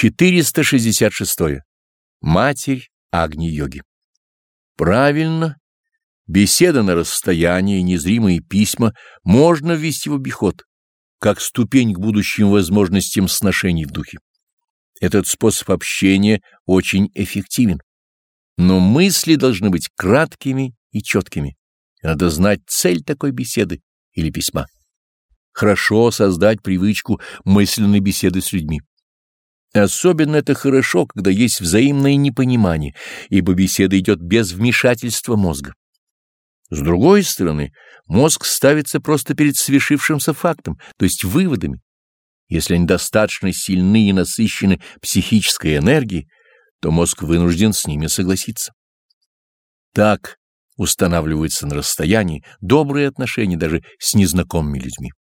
466. Матерь Агни-йоги. Правильно. Беседа на расстоянии, незримые письма можно ввести в обиход, как ступень к будущим возможностям сношений в духе. Этот способ общения очень эффективен. Но мысли должны быть краткими и четкими. Надо знать цель такой беседы или письма. Хорошо создать привычку мысленной беседы с людьми. Особенно это хорошо, когда есть взаимное непонимание, ибо беседа идет без вмешательства мозга. С другой стороны, мозг ставится просто перед свершившимся фактом, то есть выводами. Если они достаточно сильны и насыщены психической энергией, то мозг вынужден с ними согласиться. Так устанавливаются на расстоянии добрые отношения даже с незнакомыми людьми.